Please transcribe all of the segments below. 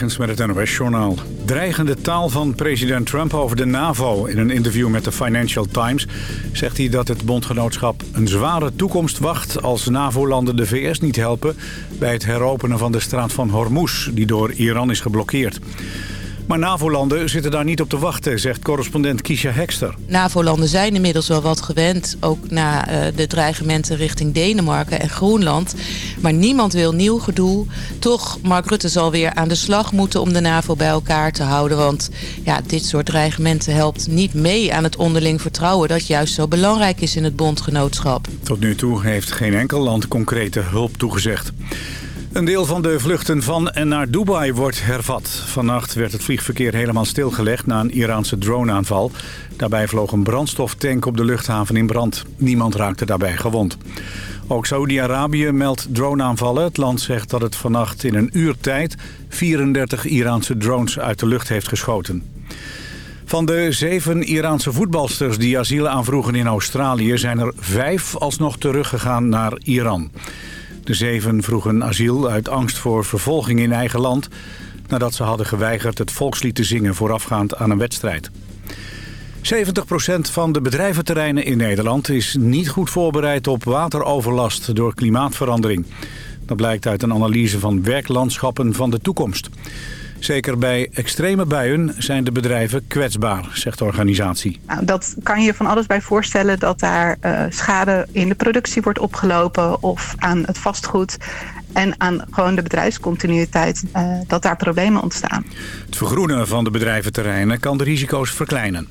Met het NOS-journaal. Dreigende taal van president Trump over de NAVO. In een interview met de Financial Times zegt hij dat het bondgenootschap een zware toekomst wacht... als NAVO-landen de VS niet helpen bij het heropenen van de straat van Hormuz... die door Iran is geblokkeerd. Maar NAVO-landen zitten daar niet op te wachten, zegt correspondent Kisha Hekster. NAVO-landen zijn inmiddels wel wat gewend, ook na uh, de dreigementen richting Denemarken en Groenland. Maar niemand wil nieuw gedoe. Toch, Mark Rutte zal weer aan de slag moeten om de NAVO bij elkaar te houden. Want ja, dit soort dreigementen helpt niet mee aan het onderling vertrouwen... dat juist zo belangrijk is in het bondgenootschap. Tot nu toe heeft geen enkel land concrete hulp toegezegd. Een deel van de vluchten van en naar Dubai wordt hervat. Vannacht werd het vliegverkeer helemaal stilgelegd na een Iraanse droneaanval. Daarbij vloog een brandstoftank op de luchthaven in brand. Niemand raakte daarbij gewond. Ook Saudi-Arabië meldt droneaanvallen. Het land zegt dat het vannacht in een uur tijd 34 Iraanse drones uit de lucht heeft geschoten. Van de zeven Iraanse voetbalsters die asiel aanvroegen in Australië... zijn er vijf alsnog teruggegaan naar Iran. De zeven vroegen asiel uit angst voor vervolging in eigen land... nadat ze hadden geweigerd het volkslied te zingen voorafgaand aan een wedstrijd. 70% van de bedrijventerreinen in Nederland is niet goed voorbereid op wateroverlast door klimaatverandering. Dat blijkt uit een analyse van werklandschappen van de toekomst. Zeker bij extreme buien zijn de bedrijven kwetsbaar, zegt de organisatie. Nou, dat kan je van alles bij voorstellen dat daar uh, schade in de productie wordt opgelopen of aan het vastgoed en aan gewoon de bedrijfscontinuïteit, uh, dat daar problemen ontstaan. Het vergroenen van de bedrijventerreinen kan de risico's verkleinen.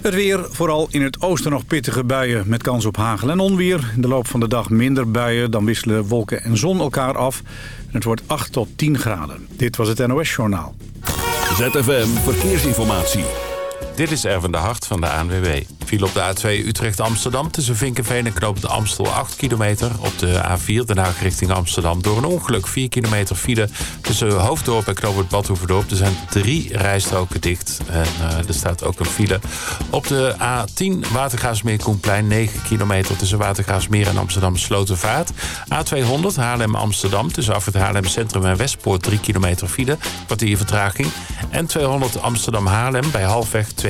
Het weer, vooral in het oosten nog pittige buien met kans op hagel en onweer. In de loop van de dag minder buien, dan wisselen wolken en zon elkaar af. En het wordt 8 tot 10 graden. Dit was het NOS Journaal. ZFM Verkeersinformatie. Dit is Erwin de Hart van de ANWB. Viel op de A2 Utrecht-Amsterdam tussen Vinkenveen en Knoop de Amstel 8 kilometer. Op de A4 Den Haag richting Amsterdam door een ongeluk 4 kilometer file. Tussen Hoofddorp en Knoop het Badhoevedorp. Er zijn drie rijstroken dicht en uh, er staat ook een file. Op de A10 Watergaasmeer Koenplein 9 kilometer tussen Watergaasmeer en Amsterdam Slotenvaart. A200 Haarlem-Amsterdam tussen Af het Haarlem Centrum en Westpoort 3 kilometer file. Kwartier vertraging. En 200 Amsterdam-Haarlem bij halfweg 2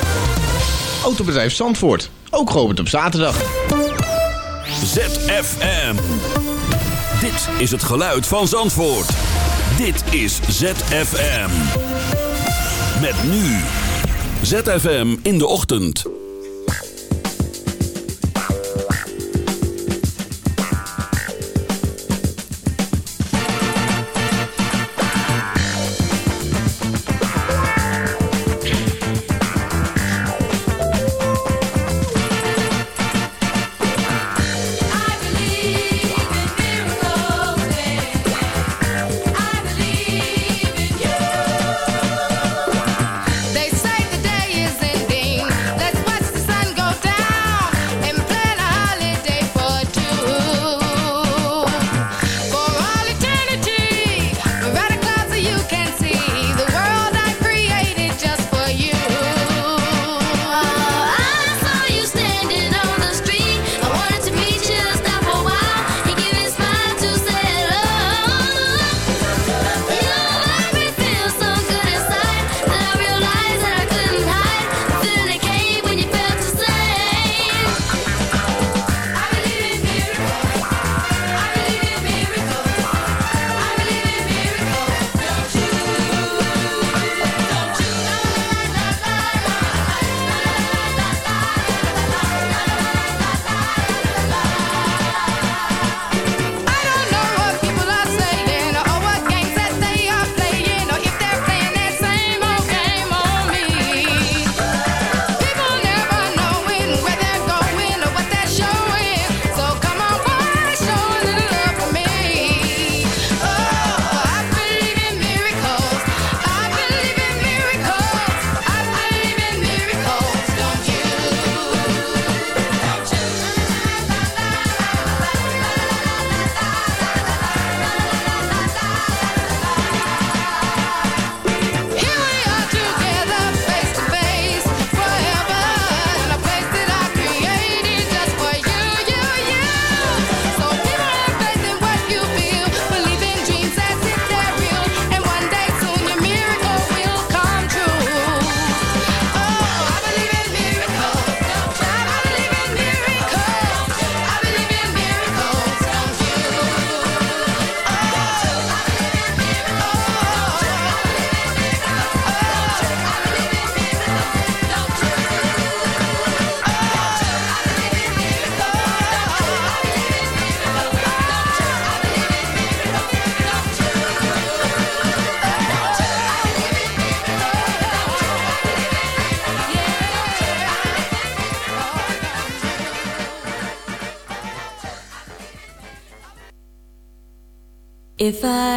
Autobedrijf Zandvoort, ook geopend op zaterdag. ZFM. Dit is het geluid van Zandvoort. Dit is ZFM. Met nu. ZFM in de ochtend. If I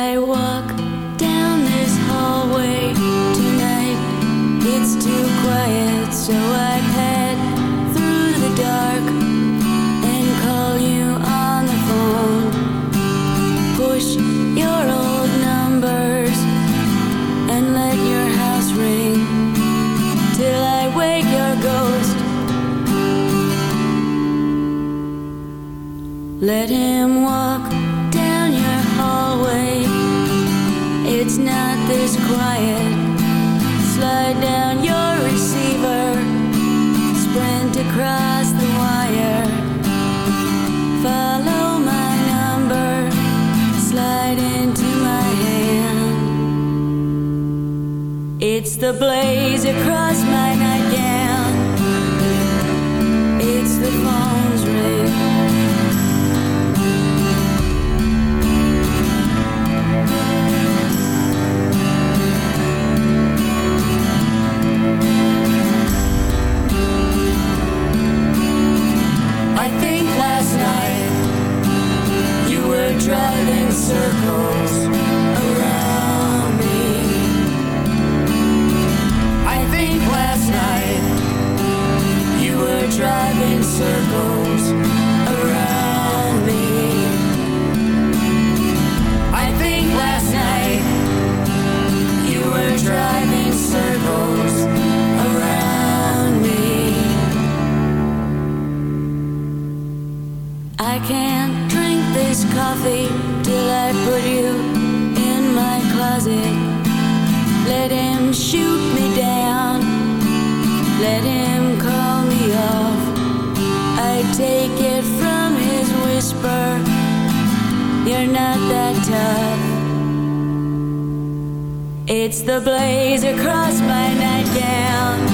It's the blazer across my nightgown.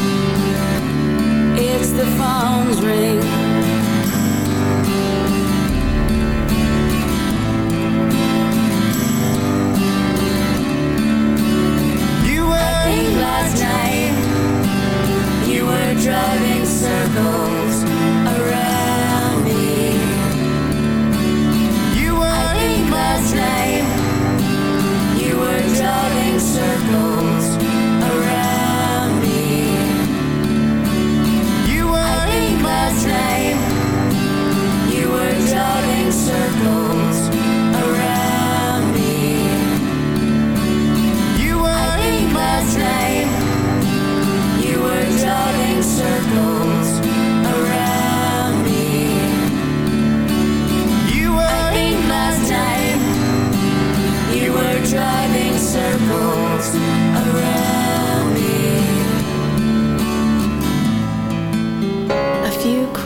It's the phone's ring.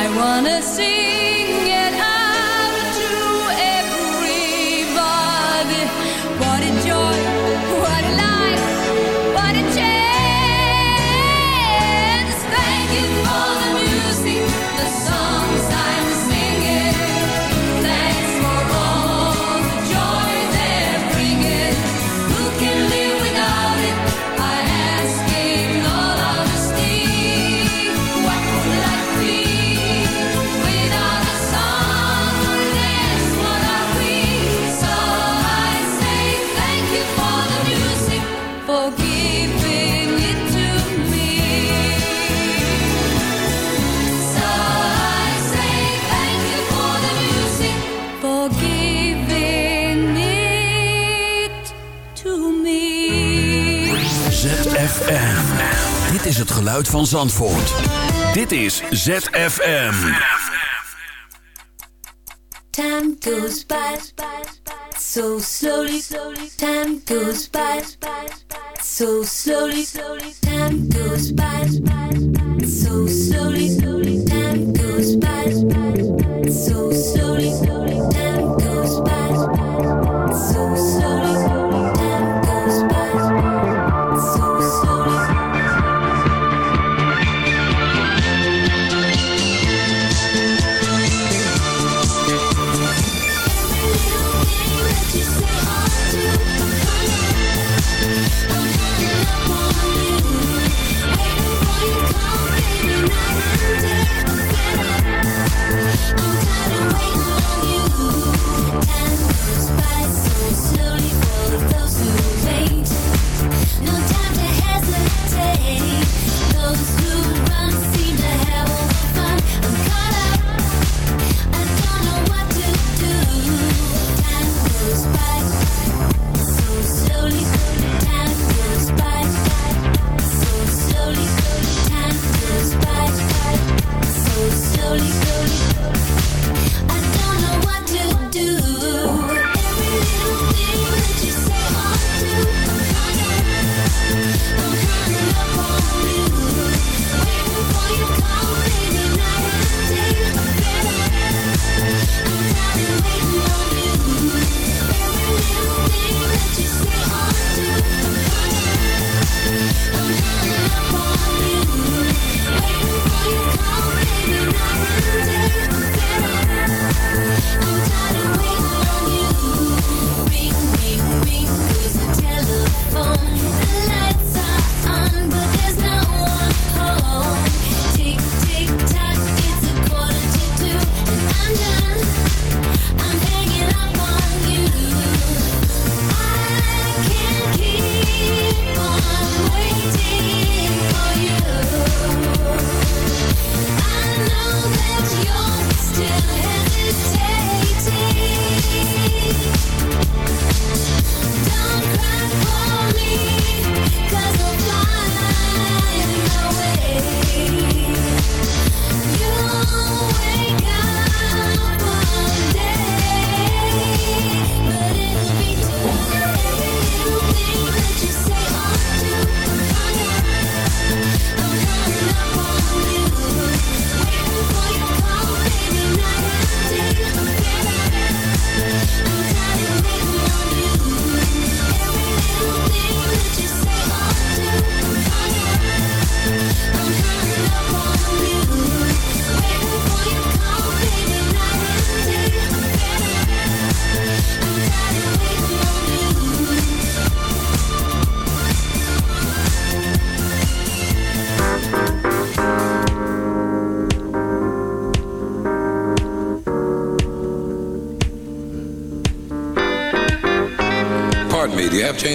I wanna see het geluid van Zandvoort. Dit is ZFM. Time goes by, so slowly, time goes by, so slowly, time goes by, so slowly.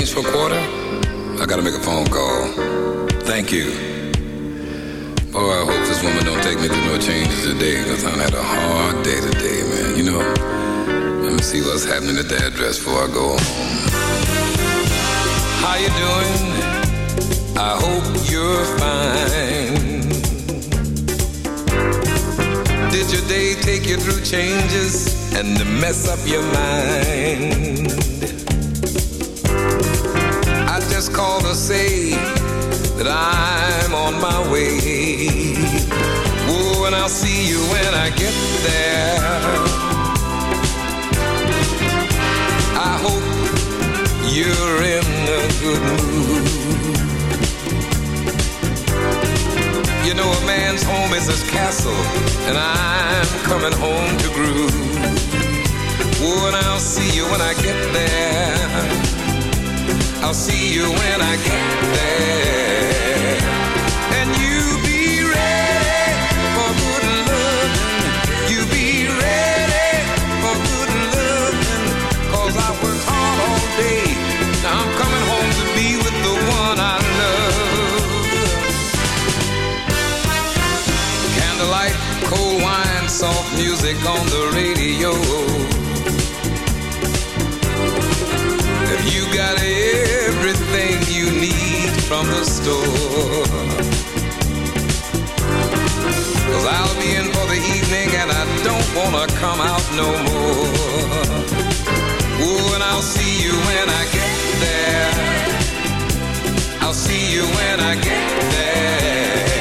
For per quarter? on the radio. Have you got everything you need from the store? Cause I'll be in for the evening and I don't wanna come out no more. Ooh, and I'll see you when I get there. I'll see you when I get there.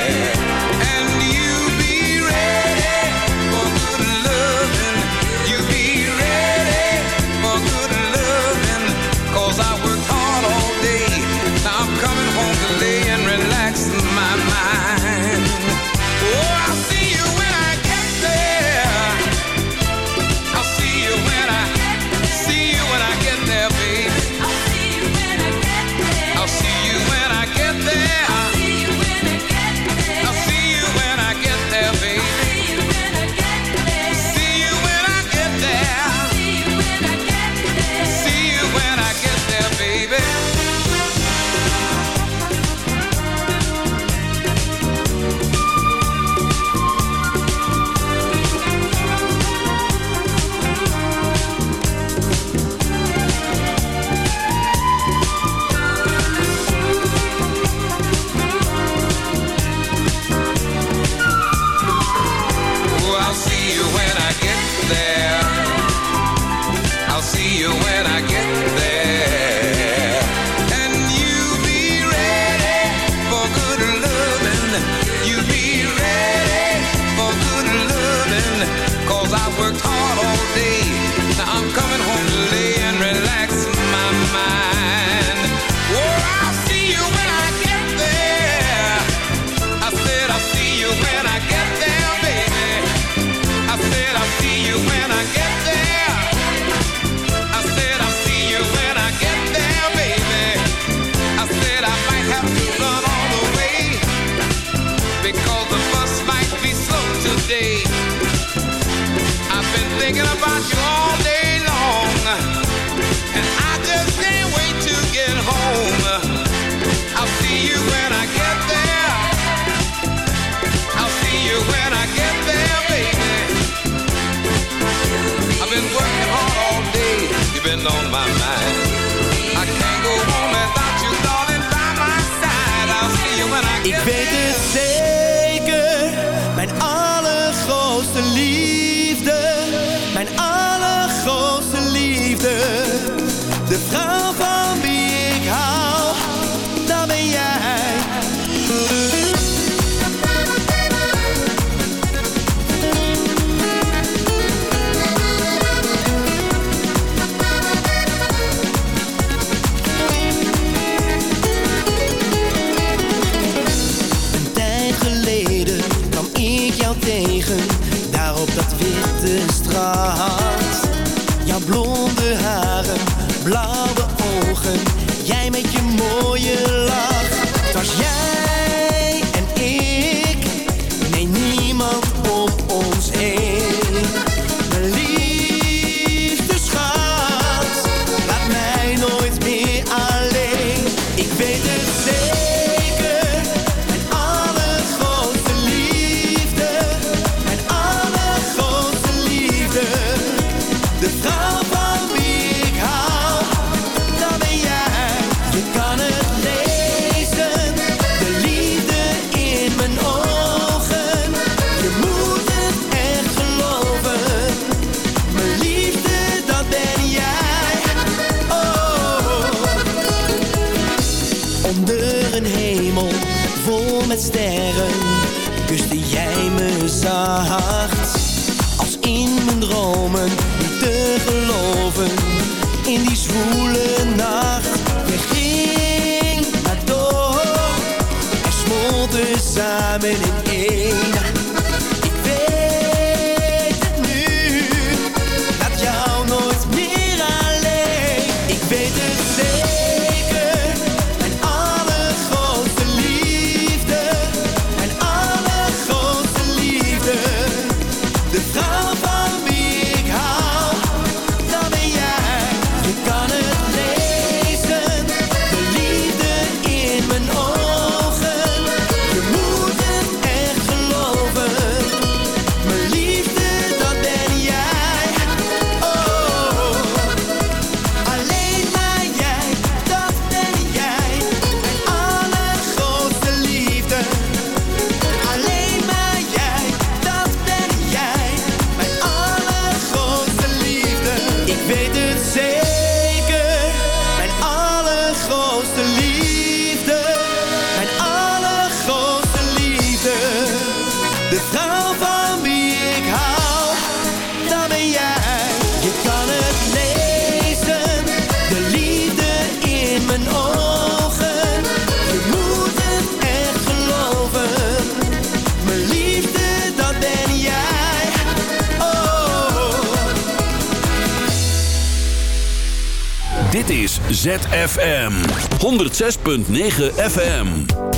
ZFM 106.9 FM.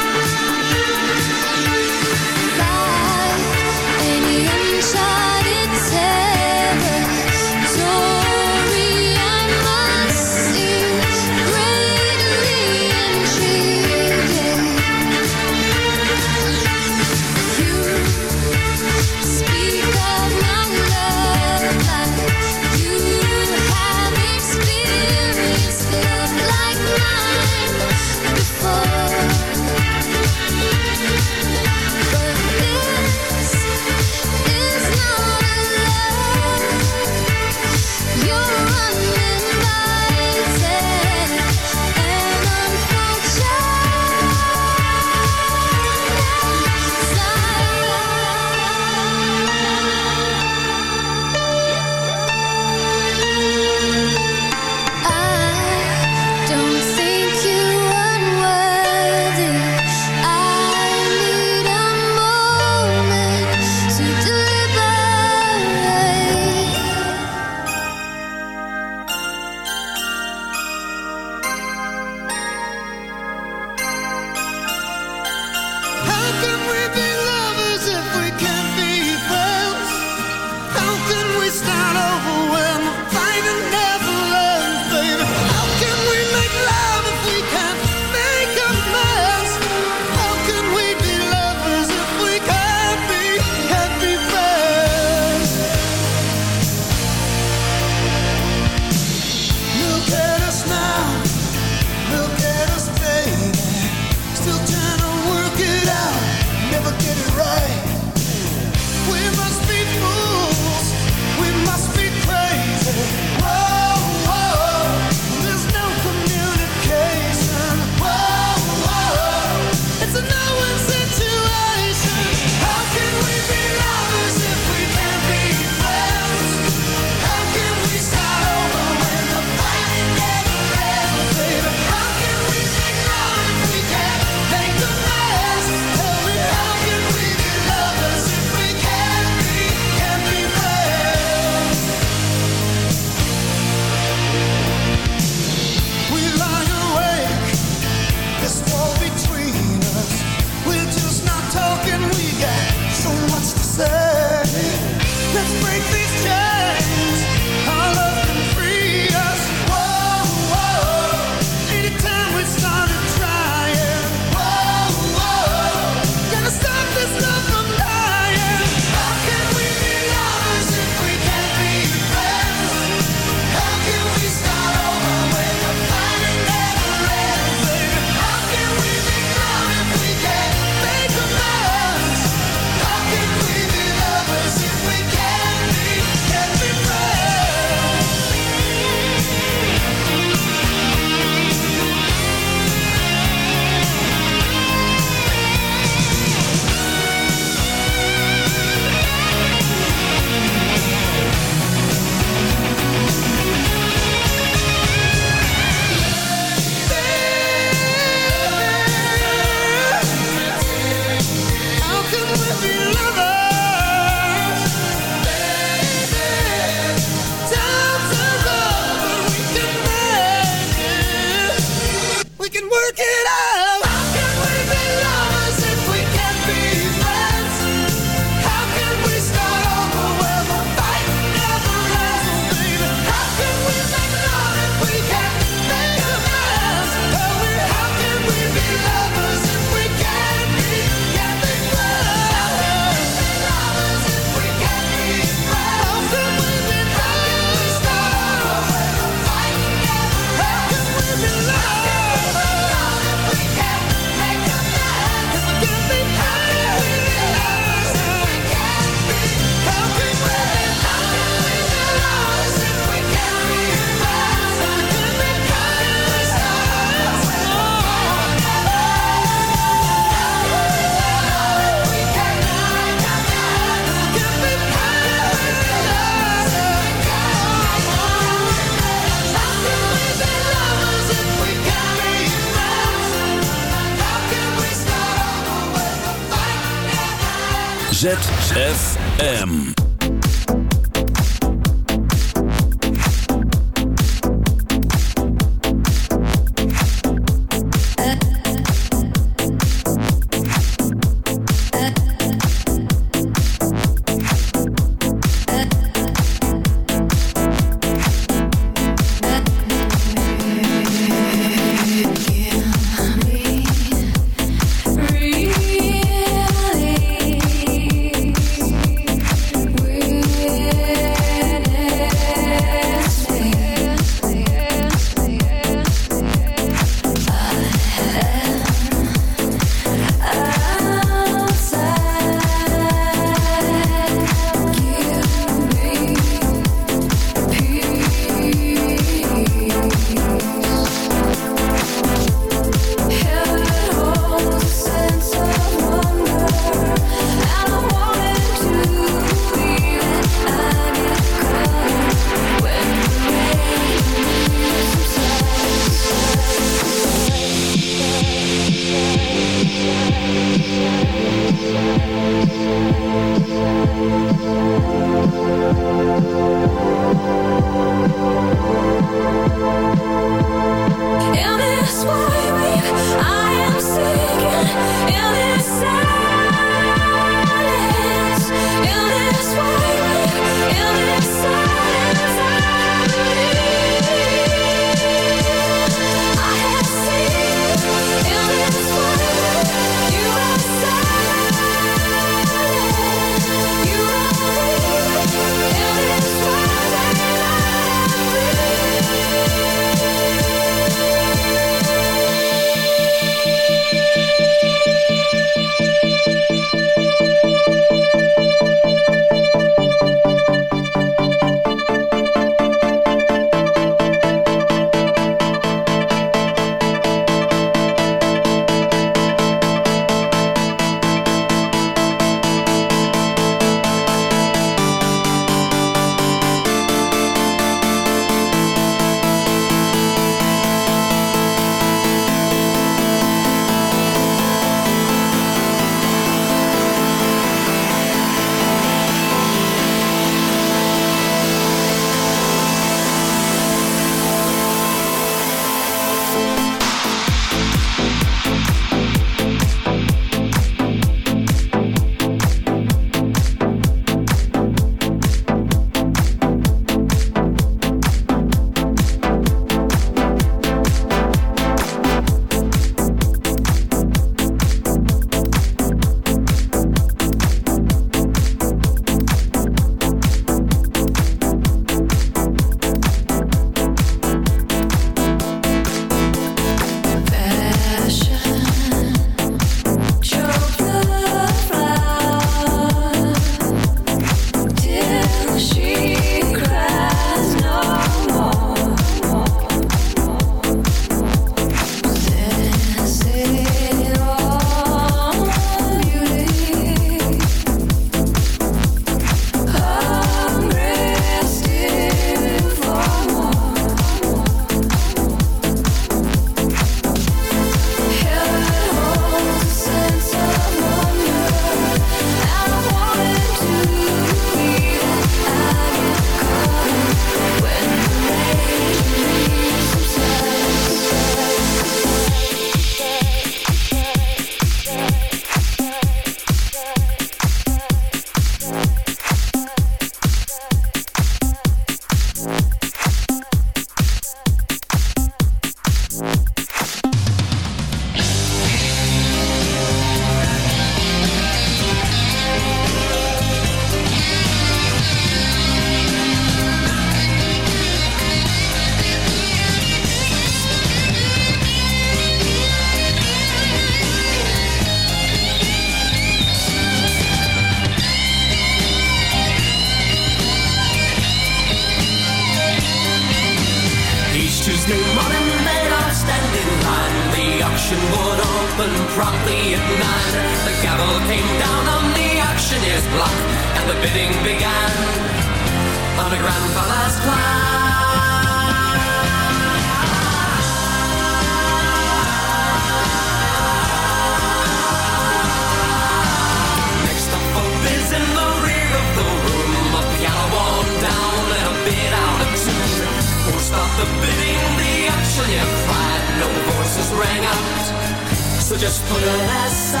just put her aside.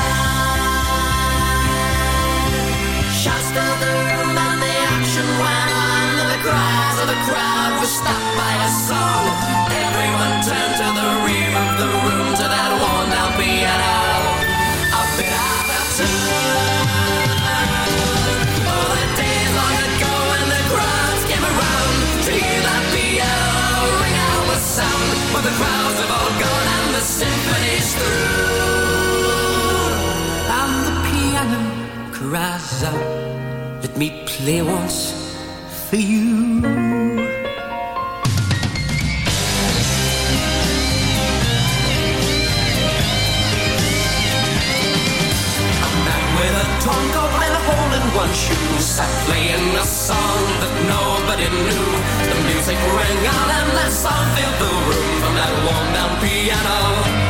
Shots to the cries up. let me play once for you. Torn and a hole in one shoe sat playing a song that nobody knew. The music rang out and that song filled the room from that worn down piano.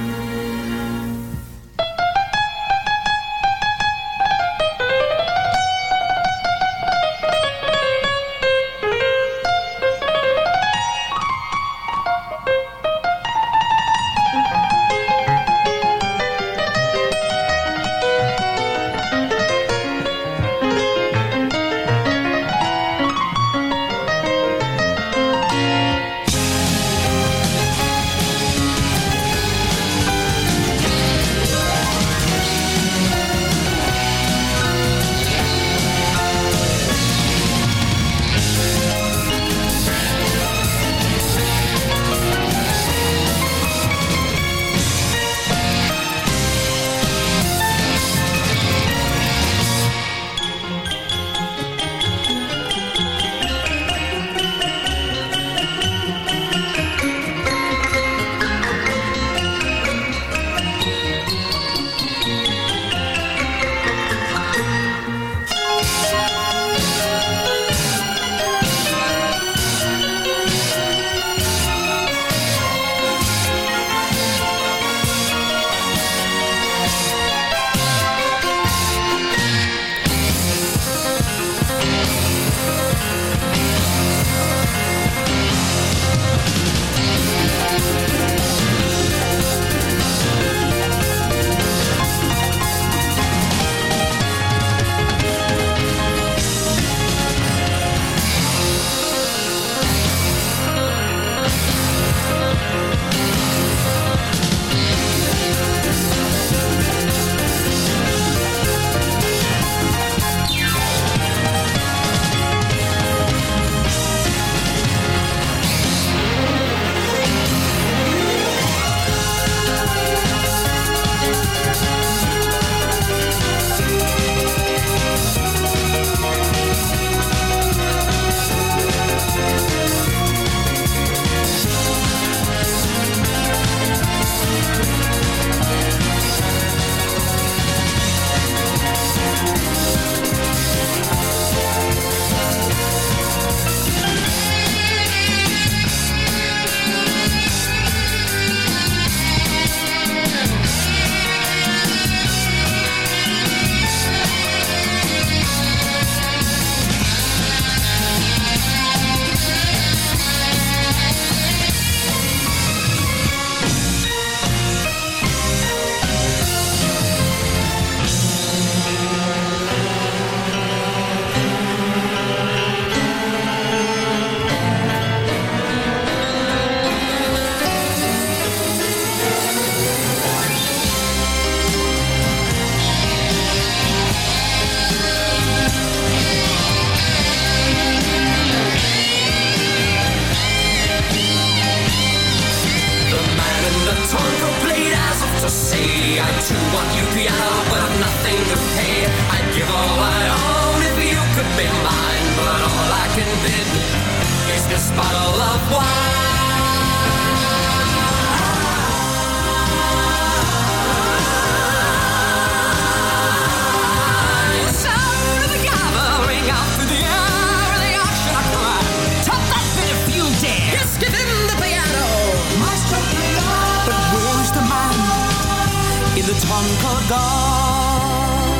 star.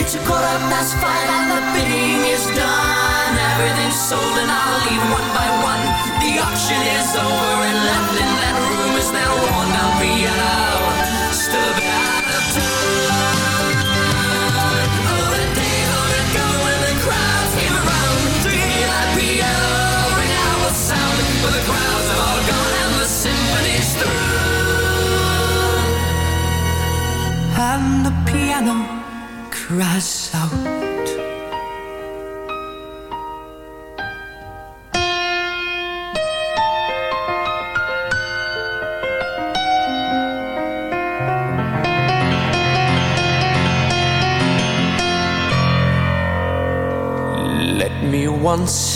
It's a quarter past five and the bidding is done. Everything's sold and I'll leave one by one. The auction is over and left in that room is now worn down piano. Still on the piano cries out. Let me once